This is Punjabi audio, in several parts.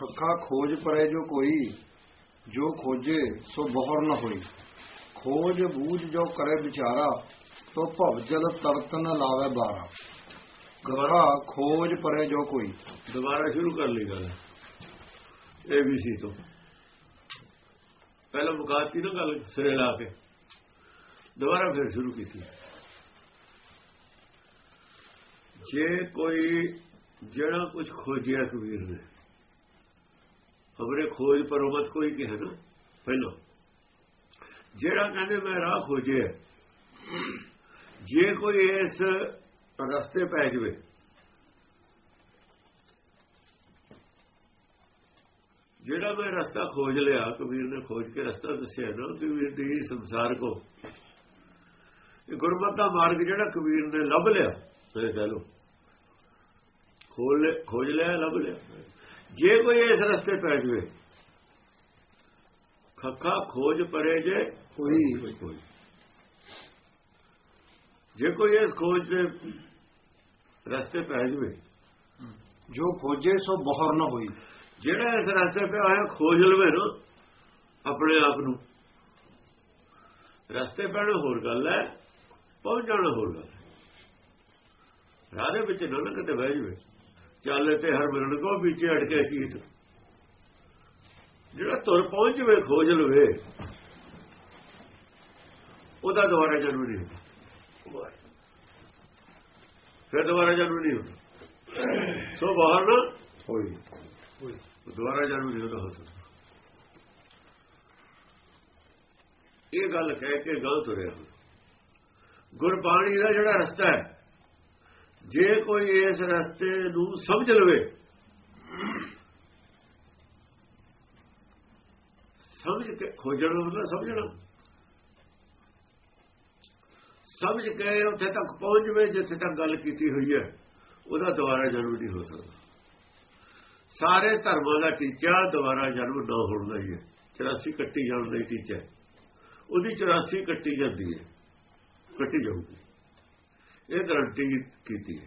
ਖੱਖਾ ਖੋਜ ਪਰੇ ਜੋ ਕੋਈ, ਜੋ ਖੋਜੇ ਸੋ ਬਹੁਰ ਨ ਹੋਈ। ਖੋਜ ਬੂਝ ਜੋ ਕਰੇ ਵਿਚਾਰਾ, ਸੋ ਭਵ ਜਲ ਤਰਤ ਨ ਲਾਵੇ ਬਾਰਾ। ਗਵਰਾ ਖੋਜ ਪਰੇ ਜੋ ਕੋਈ। ਦੁਬਾਰਾ ਸ਼ੁਰੂ ਕਰ ਲਈ ਗੱਲ। ਇਹ ਵੀ ਸੀ ਤੋਂ। ਪਹਿਲਾਂ ਮੁਕਾਤੀ ਨਾ ਗੱਲ ਸਿਰੇ ਲਾ ਕੇ। ਦੁਬਾਰਾ ਫਿਰ ਸ਼ੁਰੂ ਕੀਤੀ। ਜੇ ਕੋਈ, ਜਿਹੜਾ ਕੁਝ ਖੋਜਿਆ ਕਬੀਰ ਨੇ ਖਬਰੇ ਖੋਜ ਪਰਮਤ ਕੋਈ ਕਿਹਾ ਨਾ, ਪਹਿਲਾਂ। ਜਿਹੜਾ ਕਹਿੰਦੇ ਮੈਂ ਰਾਹ ਖੋਜਿਆ ਜੇ ਕੋਈ ਇਸ ਰਸਤੇ ਪੈ ਜਵੇ, ਜਿਹੜਾ ਮੈਂ ਰਸਤਾ ਖੋਜ ਲਿਆ, ਕਬੀਰ ਨੇ ਖੋਜ ਕੇ ਰਸਤਾ ਦੱਸਿਆ ਨਾ ਕਬੀਰ ਦੀ ਸੰਸਾਰ ਕੋ। ਇਹ ਗੁਰਮਤਿ ਦਾ ਮਾਰਗ ਜਿਹੜਾ ਕਬੀਰ ਨੇ ਲੱਭ ਲਿਆ ਇਹ ਕਹ ਲੋ ਖੋਲ ਖੋਜ ਲਿਆ, ਲੱਭ ਲਿਆ। ਜੇ ਕੋਈ ਇਸ ਰਸਤੇ ਪੈ ਜਵੇ ਖੱਖਾ ਖੋਜ ਪਰੇ ਜੇ ਕੋਈ ਕੋਈ ਜੇ ਕੋਈ ਇਸ ਖੋਜ ਦੇ ਰਸਤੇ ਪੈ ਜਵੇ ਜੋ ਖੋਜੇ ਸੋ ਬਹੁਰ ਨ ਹੋਈ। ਜਿਹੜਾ ਇਸ ਰਸਤੇ ਤੇ ਆਇਆ ਖੋਜ ਲਵੇ ਨਾ ਆਪਣੇ ਆਪ ਨੂੰ। ਰਸਤੇ ਪੈਣਾ ਹੋਰ ਗੱਲ ਹੈ ਪਹੁੰਚ ਜਾਣਾ ਹੋਰ ਗੱਲ ਹੈ। ਰਾਦੇ ਵਿੱਚ ਨਾ ਨਾ ਕਿਤੇ ਬਹਿ ਜਵੇ। ਚੱਲੇ ਤੇ ਹਰ ਮਿਲਣ ਕੋ ਵਿੱਚ ਅਟਕੇ ਚੀਤ ਜਿਹੜਾ ਤੁਰ ਪਹੁੰਚ ਜਵੇ, ਖੋਜ ਲਵੇ, ਉਹਦਾ ਦੁਬਾਰਾ ਜਨਮ ਨਹੀਂ ਹੁੰਦਾ। ਫਿਰ ਦੁਬਾਰਾ ਜਨਮ ਨਹੀਂ ਹੁੰਦਾ। ਸੋ ਬਾਹਰ ਨਾ ਹੋਈ। ਦੁਬਾਰਾ ਜਨਮ ਨਹੀਂ ਹੁੰਦਾ, ਹੋ ਸਕਦਾ। ਇਹ ਗੱਲ ਕਹਿ ਕੇ ਗਲਤ ਹੋ ਰਿਹਾ। ਗੁਰਬਾਣੀ ਦਾ ਜਿਹੜਾ ਰਸਤਾ ਹੈ ਜੇ ਕੋਈ ਇਸ ਰਸਤੇ ਨੂੰ ਸਮਝ ਲਵੇ, ਸਮਝ ਕੇ ਖੋਜਣ ਦਾ ਮਤਲਬ ਸਮਝਣਾ। ਸਮਝ ਕੇ ਉੱਥੇ ਤੱਕ ਪਹੁੰਚ ਜਵੇ, ਜਿੱਥੇ ਤੱਕ ਗੱਲ ਕੀਤੀ ਹੋਈ ਹੈ, ਉਹਦਾ ਦੁਬਾਰਾ ਜਨਮ ਨਹੀਂ ਹੋ ਸਕਦਾ। ਸਾਰੇ ਧਰਮਾਂ ਦਾ ਟੀਚਾ ਦੁਬਾਰਾ ਜਨਮ ਨਾ ਹੋਣ ਦਾ ਹੀ ਹੈ। 84 ਕੱਟੀ ਜਾਣ ਦਾ ਹੀ ਟੀਚਾ ਉਹਦੀ 84 ਕੱਟੀ ਜਾਂਦੀ ਹੈ। ਕੱਟੀ ਜਾਊਗੀ। ਇਹ ਗਰੰਟੀ ਕੀਤੀ ਹੈ।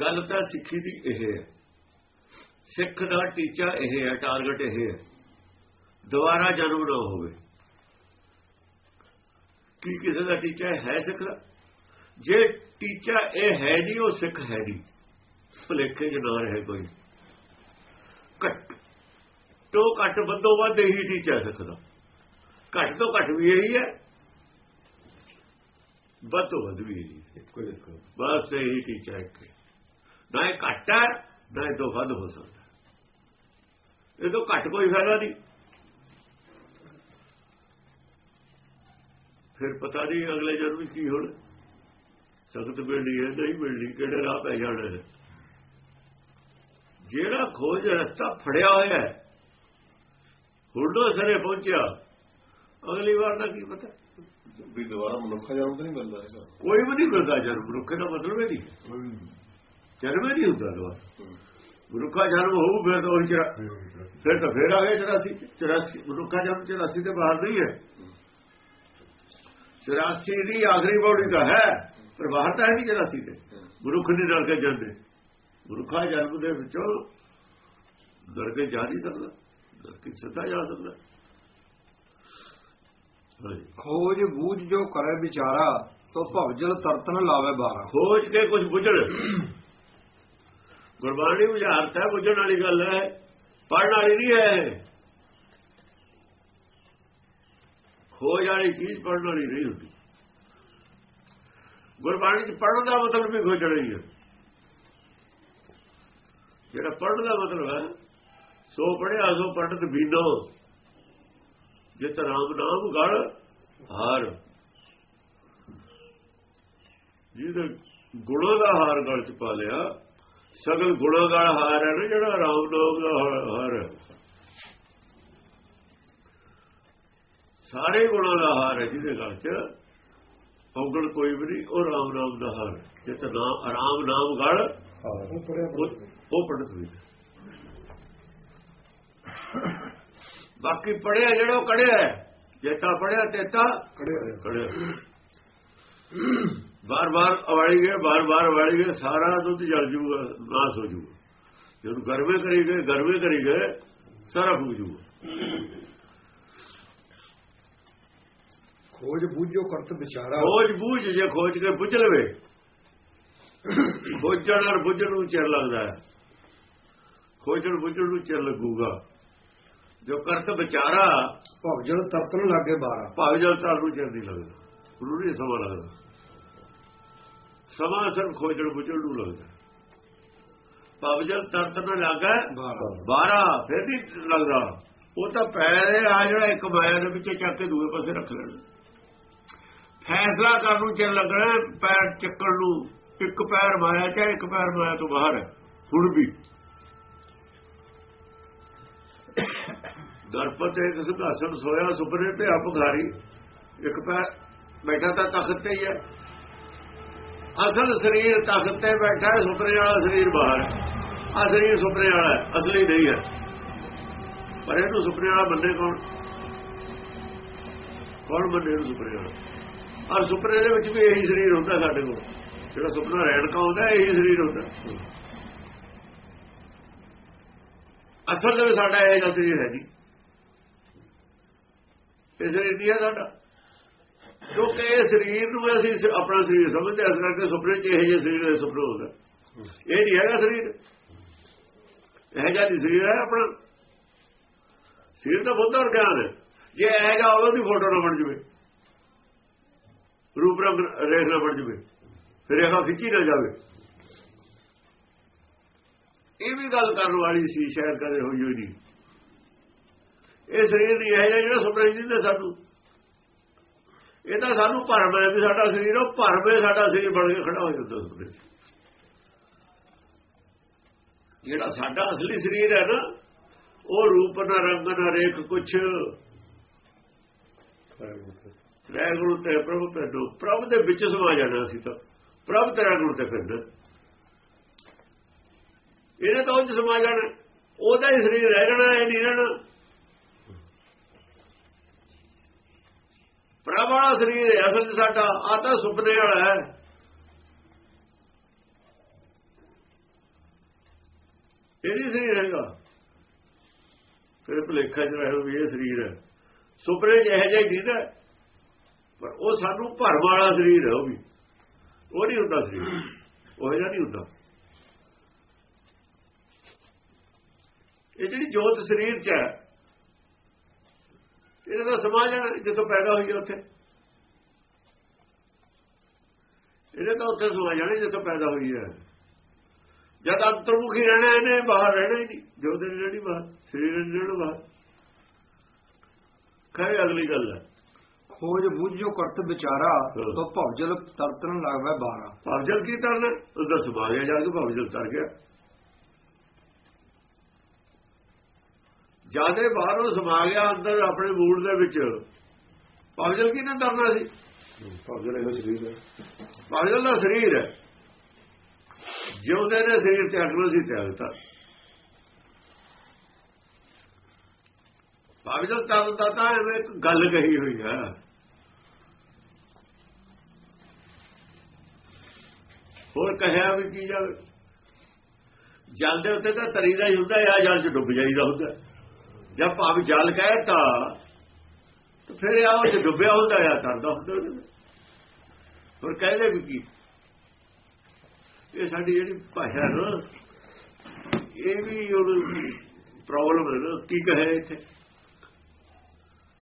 ਗੱਲ ਤਾਂ ਸਿੱਖੀ ਦੀ ਇਹ ਹੈ। ਸਿੱਖ ਦਾ ਟੀਚਾ ਇਹ ਹੈ ਟਾਰਗੇਟ ਇਹ ਹੈ। ਦੁਬਾਰਾ ਜਨਮ ਨਾ ਹੋਵੇ। ਕੀ ਕਿਸੇ ਦਾ ਟੀਚਾ ਹੈ ਸਿੱਖ ਦਾ? ਜੇ ਟੀਚਾ ਇਹ ਹੈ ਨਹੀਂ ਉਹ ਸਿੱਖ ਹੈ ਨਹੀਂ ਭੁਲੇਖੇ ਚ ਨਾ ਰਹੇ ਕੋਈ। ਘੱਟ, ਤੋਂ ਘੱਟ ਬੰਦੋ ਵੱਧ ਇਹੀ ਟੀਚਾ ਸਿੱਖ ਦਾ। ਘੱਟ ਤੋਂ ਘੱਟ ਵੀ ਇਹੀ ਹੈ। ਵੱਧ ਤੋਂ ਵੱਧ ਵੀ ਇਹੀ ਹੈ ਕੋਈ ਦੇਖੋ ਬਸ ਇਹੀ ਟੀਚਾ ਹੈ ਕਿ ਨਾ ਇਹ ਘੱਟ ਹੈ ਨਾ ਇਹ ਤੋਂ ਵੱਧ ਹੋ ਸਕਦਾ ਇਹ ਤੋਂ ਘੱਟ ਕੋਈ ਫਾਇਦਾ ਨਹੀਂ ਫਿਰ ਪਤਾ ਨਹੀਂ ਅਗਲੇ ਜਨਮ ਵਿੱਚ ਕੀ ਹੋਣਾ ਸਖਤ ਮਿਲਣੀ ਹੈ ਨਹੀਂ ਮਿਲਣੀ ਕਿਹੜੇ ਰਾਹ ਪੈ ਜਾਣਾ ਹੈ ਜਿਹੜਾ ਖੋਜ ਰਸਤਾ ਫੜਿਆ ਹੋਇਆ ਹੈ ਹੁਰਦੋ ਸਰੇ ਪਹੁੰਚਿਆ ਅਗਲੀ ਵਾਰ ਦਾ ਕੀ ਪਤਾ ਵੀ ਦੁਬਾਰਾ ਮਨੁੱਖਾ ਜਨਮ ਤਾਂ ਨਹੀਂ ਮਿਲਦਾ ਹੈਗਾ। ਕੋਈ ਵੀ ਨਹੀਂ ਮਿਲਦਾ ਜਨਮ ਰੁੱਖੇ ਦਾ ਮਤਲਬ ਨਹੀਂ। ਜਨਮ ਹੀ ਨਹੀਂ ਹੁੰਦਾ ਦੁਬਾਰਾ ਮਨੁੱਖਾ ਜਨਮ ਹੋਊ ਫਿਰ ਤਾਂ ਉਹੀ ਚਰਾ ਫਿਰ ਤਾਂ ਫੇਰ ਆ ਗਿਆ 84 84 ਮਨੁੱਖਾ ਜਨਮ 84 ਤੇ ਬਾਹਰ ਨਹੀਂ ਹੈ। 84 ਦੀ ਆਖਰੀ ਬੌੜੀ ਤਾਂ ਹੈ ਪਰ ਬਾਹਰ ਤਾਂ ਹੈ ਨਹੀਂ 84 ਤੇ। ਮਨੁੱਖ ਨਹੀਂ ਡਰ ਕੇ ਜਾਂਦੇ ਮਨੁੱਖਾ ਜਨਮ ਦੇ ਵਿੱਚੋਂ ਡਰ ਕੇ ਜਾ ਨਹੀਂ ਸਕਦਾ ਡਰ ਕੇ ਸਿੱਧਾ ਜਾ ਸਕਦਾ। ਖੋਜ ਬੂਝ ਜੋ ਕਰੇ ਵਿਚਾਰਾ ਤੋ ਭਵ ਜਲ ਤਰਤ ਨ ਲਾਵੇ ਬਾਰਾ। ਖੋਜ ਕੇ ਕੁਝ ਬੁੱਝਣ ਗੁਰਬਾਣੀ ਬੁਝਾਰਤ ਹੈ ਬੁੱਝਣ ਵਾਲੀ ਗੱਲ ਹੈ ਪੜਨ ਵਾਲੀ ਨਹੀਂ ਹੈ। ਖੋਜ ਵਾਲੀ ਚੀਜ਼ ਪੜਨ ਵਾਲੀ ਨਹੀਂ ਹੁੰਦੀ। ਗੁਰਬਾਣੀ ਚ ਪੜਨ ਦਾ ਮਤਲਬ ਵੀ ਖੋਜਣਾ ਹੀ ਹੈ। ਜਿਹੜਾ ਪੜਨ ਦਾ ਮਤਲਬ ਹੈ ਸੋ ਪੜਿਆ ਸੋ ਪੜਤ ਬੀਨੋ। ਜਿਤ ਰਾਮ ਨਾਮ ਗੜ ਹਾਰ। ਜਿਹਦੇ ਗੁਣਾਂ ਦਾ ਹਾਰ ਗਲ ਚ ਪਾ ਲਿਆ ਸਗਲ ਗੁਣਾਂ ਦਾ ਹਾਰ ਹੈ ਨਾ ਜਿਹੜਾ ਰਾਮ ਨਾਮ ਦਾ ਹਾਰ- ਹੈ। ਸਾਰੇ ਗੁਣਾਂ ਦਾ ਹਾਰ ਹੈ ਜਿਹਦੇ ਗਲ ਚ ਔਗਣ ਕੋਈ ਵੀ ਨਹੀਂ ਉਹ ਰਾਮ ਨਾਮ ਦਾ ਹਾਰ ਹੈ। ਜਿਤ ਨਾਮ ਆਰਾਮ ਨਾਮ ਗੜ ਉਹ ਉਹ ਪੜਤ ਵੀ ਬਾਕੀ ਪੜਿਆ ਜਿਹੜਾ ਉਹ ਕੜਿਆ। ਜੇਤਾ ਪੜਿਆ ਤੇਤਾ ਕੜਿਆ ਬਾਰ ਬਾਰ ਅਵਾੜੀ ਗਏ ਬਾਰ ਬਾਰ ਅਵਾੜੀ ਗਏ ਸਾਰਾ ਦੁੱਧ ਜਲ ਜੂਗਾ ਨਾਸ ਹੋ ਜੂਗਾ। ਜਦੋਂ ਗਰਮੇ ਕਰੀ ਗਏ ਗਰਮੇ ਕਰੀ ਗਏ ਸਾਰਾ ਫੁੱਕ ਜੂਗਾ। ਖੋਜ ਬੂਝੋ ਕਰਤ ਵਿਚਾਰਾ। ਖੋਜ ਬੂਝ ਜੇ ਖੋਜ ਕੇ ਬੁੱਝ ਲਵੇ। ਖੋਜਣ ਔਰ ਬੁੱਝਣ ਨੂੰ ਚਿਰ ਲੱਗਦਾ ਹੈ। ਖੋਜਣ ਬੁੱਝਣ ਨੂੰ ਚਿਰ ਲੱਗੂਗਾ। ਜੋ ਕਰਤ ਵਿਚਾਰਾ ਭਵਜਲ ਤਰਤਨ ਲਾਗੇ ਬਾਰਾ ਭਾਵੇਂ ਜਦ ਤਾਂ ਨੂੰ ਚਿਰ ਨਹੀਂ ਲੱਗਦਾ। ਉਹਨੂੰ ਨਹੀਂ ਸਮਾਂ ਲੱਗਦਾ। ਸਮਾਂ ਸਿਰਫ ਖੋਜਣ ਬੁੱਝਣ ਨੂੰ ਲੱਗਦਾ। ਭਾਵੇਂ ਜਦ ਤਰਤ ਨਾ ਲੱਗਾ ਬਾਰਾ 12 ਫਿਰ ਨਹੀਂ ਲੱਗਦਾ। ਉਹ ਤਾਂ ਪੈਰ ਆ ਜਿਹੜਾ ਇੱਕ ਮਾਇਆ ਦੇ ਵਿੱਚ ਚੱਕ ਕੇ ਦੂਏ ਪਾਸੇ ਰੱਖ ਲੈਣਾ। ਫੈਸਲਾ ਕਰਨ ਨੂੰ ਚਿਰ ਲੱਗਣਾ ਪੈਰ ਚੱਕਣ ਨੂੰ। ਇੱਕ ਪੈਰ ਮਾਇਆ ਚ ਹੈ, ਇੱਕ ਪੈਰ ਮਾਇਆ ਤੋਂ ਬਾਹਰ ਹੈ। ਹੁਣ ਵੀ। ਦਰਪਤ ਇੱਕ ਸਿੰਘਾਸਣ ਸੋਇਆ, ਸੁਪਨੇ ਤੇ ਅਪਘਾਰੀ ਇੱਕ ਪੈਰ ਬੈਠਾ ਤਾਂ ਤਖਤ ਤੇ ਹੀ ਹੈ। ਅਸਲ ਸਰੀਰ ਤਖਤ ਤੇ ਬੈਠਾ ਹੈ, ਸੁਪਨੇ ਵਾਲਾ ਸਰੀਰ ਬਾਹਰ ਹੈ। ਆ ਸਰੀਰ ਸੁਪਨੇ ਵਾਲਾ ਹੈ, ਅਸਲੀ ਨਹੀਂ ਹੈ। ਪਰ ਇਹਨੂੰ ਸੁਪਨੇ ਵਾਲਾ ਬੰਦੇ ਕੌਣ? ਕੌਣ ਬੰਦੇ ਨੂੰ ਸੁਪਨੇ ਵਾਲਾ? ਔਰ ਸੁਪਨੇ ਦੇ ਵਿੱਚ ਵੀ ਇਹੀ ਸਰੀਰ ਹੁੰਦਾ ਸਾਡੇ ਕੋਲ। ਜਿਹੜਾ ਸੁਪਨਾ ਰਹਿਣ ਕਾ ਹੁੰਦਾ, ਇਹੀ ਸਰੀਰ ਹੁੰਦਾ। ਅਸਲ ਦੇ ਵਿੱਚ ਸਾਡਾ ਇਹ ਜਿਹਾ ਸਰੀਰ ਹੈ ਜੀ ਇਹ ਸਰੀਰ ਨਹੀਂ ਹੈ ਸਾਡਾ। ਕਿਉਂਕਿ ਇਹ ਸਰੀਰ ਨੂੰ ਅਸੀਂ ਆਪਣਾ ਸਰੀਰ ਸਮਝਦੇ ਹਾਂ, ਇਸ ਕਰਕੇ ਸੁਪਨੇ 'ਚ ਇਹ ਜਿਹੇ ਸਰੀਰ ਦੇ ਸੁਪਨੇ ਹੁੰਦਾ ਇਹ ਨਹੀਂ ਹੈਗਾ ਸਰੀਰ। ਇਹ ਜਿਹਾ ਨਹੀਂ ਸਰੀਰ ਹੈ ਆਪਣਾ। ਸਰੀਰ ਤਾਂ ਬੁੱਧ ਔਰ ਗਿਆਨ ਹੈ। ਜੇ ਇਹ ਜਿਹਾ ਹੋਵੇ ਉਹਦੀ ਫੋਟੋ ਨਾ ਬਣ ਜਵੇ। ਰੂਪ ਰੰਗ ਰੇਖ ਨਾ ਬਣ ਜਵੇ। ਫਿਰ ਖਿੱਚੀ ਨਾ ਜਾਵੇ। ਇਹ ਵੀ ਗੱਲ ਕਰਨ ਵਾਲੀ ਸੀ, ਸ਼ਾਇਦ ਕਦੇ ਹੋਈ ਹੋਈ ਨਹੀਂ। ਇਹ ਸਰੀਰ ਨਹੀਂ ਹੈ ਜਿਹੜਾ ਸੁਪਨੇ ਜਿੰਦੇ ਸਾਨੂੰ। ਇਹ ਤਾਂ ਸਾਨੂੰ ਭਰਮ ਹੈ ਵੀ ਸਾਡਾ ਸਰੀਰ, ਉਹ ਭਰਮ ਹੈ, ਸਾਡਾ ਸਰੀਰ ਬਣ ਕੇ ਖੜਾ ਹੋ ਜਾਂਦਾ ਸੁਪਨੇ ਜਿਹੜਾ ਸਾਡਾ ਅਸਲੀ ਸਰੀਰ ਹੈ ਨਾ, ਉਹ ਰੂਪ ਨਾ ਰੰਗ ਨਾ ਰੇਖ ਕੁਛ। ਤ੍ਰੈ ਗੁਣ ਤੇ ਪ੍ਰਭ ਪੈਡੋ ਪ੍ਰਭ ਦੇ ਵਿੱਚ ਸਮਾ ਜਾਣਾ ਸੀ ਤਾਂ। ਪ੍ਰਭ ਤੇਰਾ ਗੁਣ ਤੇ ਫਿਰਨਾ। ਇਹਨੇ ਤਾਂ ਉਹ 'ਚ ਸਮਾ ਜਾਣਾ। ਉਹਦਾ ਹੀ ਸਰੀਰ ਰਹਿ ਜਾਣਾ, ਇਹ ਨਹੀਂ ਰਹਿਣਾ। ਪ੍ਰਭ ਵਾਲਾ ਸਰੀਰ ਹੈ ਅਸਲ 'ਚ ਸਾਡਾ ਆ ਤਾਂ ਸੁਪਨੇ ਵਾਲਾ ਹੈ। ਇਹ ਨਹੀਂ ਸਰੀਰ ਹੈਗਾ। ਫਿਰ ਭੁਲੇਖਾ ਚ ਰਹੇ ਵੀ ਇਹ ਸਰੀਰ ਹੈ। ਸੁਪਨੇ 'ਚ ਇਹ ਜਿਹਾ ਹੀ ਦੀਦਾ ਪਰ ਉਹ ਸਾਨੂੰ ਭਰਮ ਵਾਲਾ ਸਰੀਰ ਹੈ ਉਹ ਵੀ। ਉਹ ਨਹੀਂ ਹੁੰਦਾ ਸਰੀਰ। ਉਹ ਜਿਹਾ ਨਹੀਂ ਹੁੰਦਾ। ਇਹ ਜਿਹੜੀ ਜੋਤ ਸਰੀਰ 'ਚ ਹੈ ਇਹਦਾ ਤਾਂ ਸਮਾਜ ਹੈ ਜਿੱਥੋਂ ਪੈਦਾ ਹੋਈ ਹੈ ਉੱਥੇ। ਇਹਨੇ ਤਾਂ ਉੱਥੇ ਸਮਾ ਜਾਣਾ ਜਿੱਥੋਂ ਪੈਦਾ ਹੋਈ ਹੈ। ਜਦ ਅੰਤਰਮੁਖੀ ਰਹਿਣਾ ਇਹਨੇ ਬਾਹਰ ਰਹਿਣਾ ਹੀ ਨਹੀਂ। ਜੋਤ ਨਹੀਂ ਰਹਿਣੀ ਬਾਹਰ ਸਰੀਰ ਨਹੀਂ ਰਹਿਣਾ ਬਾਹਰ। ਕਹੇ ਅਗਲੀ ਗੱਲ ਹੈ। ਖੋਜ ਬੂਝੋ ਕਰਤ ਵਿਚਾਰਾ ਹਾਂ। ਤੋ ਭਵਜਲ ਤਰਤਨ ਲਾਗੇ ਬਾਰਾ। ਭਵਜਲ ਕੀ ਤਰਨਾ? ਉਹਦਾ ਸਮਾ ਗਿਆ ਜਾ ਕੇ ਭਵਜਲ ਤਰ ਗਿਆ। ਜਾਦੇ ਬਾਹਰੋਂ ਸਮਾ ਗਿਆ ਅੰਦਰ ਆਪਣੇ ਮੂਲ ਦੇ ਵਿੱਚ। ਭਵਜਲ ਕੀ ਨਾ ਤਰਨਾ ਸੀ? ਭਵਜਲ ਇਹ ਸਰੀਰ ਹੈ। ਭਵਜਲ ਦਾ ਸਰੀਰ ਹੈ। ਜਿਉਂਦੇ ਨੇ ਸਰੀਰ ਤਿਆਗਣਾ ਸੀ ਤਿਆਗਤਾ ਭਵਜਲ ਤਰਦਾ ਤਾਂ ਐਵੇਂ ਇੱਕ ਗੱਲ ਕਹੀ ਹੋਈ ਹੈ। ਹੋਰ ਕਹਿਆ ਵੀ ਕੀ ਜਾਵੇ? ਜਲ ਦੇ ਉੱਤੇ ਤਾਂ ਤਰੀ ਦਾ ਹੀ ਹੁੰਦਾ ਹੈ ਆ ਜਲ ਚ ਡੁੱਬ ਜਾਈਦਾ ਹੁੰਦਾ। ਜਦ ਭਾਵ ਜਲ ਕਹਿਤਾ, ਤਾਂ ਫਿਰ ਆ ਉਹ ਡੁੱਬਿਆ ਹੁੰਦਾ ਹੈ ਤਰਦਾ ਹੁੰਦਾ ਉਹਦੇ ਹੋਰ ਕਹਿੰਦੇ ਵੀ ਕੀ? ਇਹ ਸਾਡੀ ਜਿਹੜੀ ਭਾਸ਼ਾ ਨਾ, ਇਹ ਵੀ ਉਹ ਪ੍ਰੋਬਲਮ ਹੈ ਕੀ ਕਹੇ ਇੱਥੇ?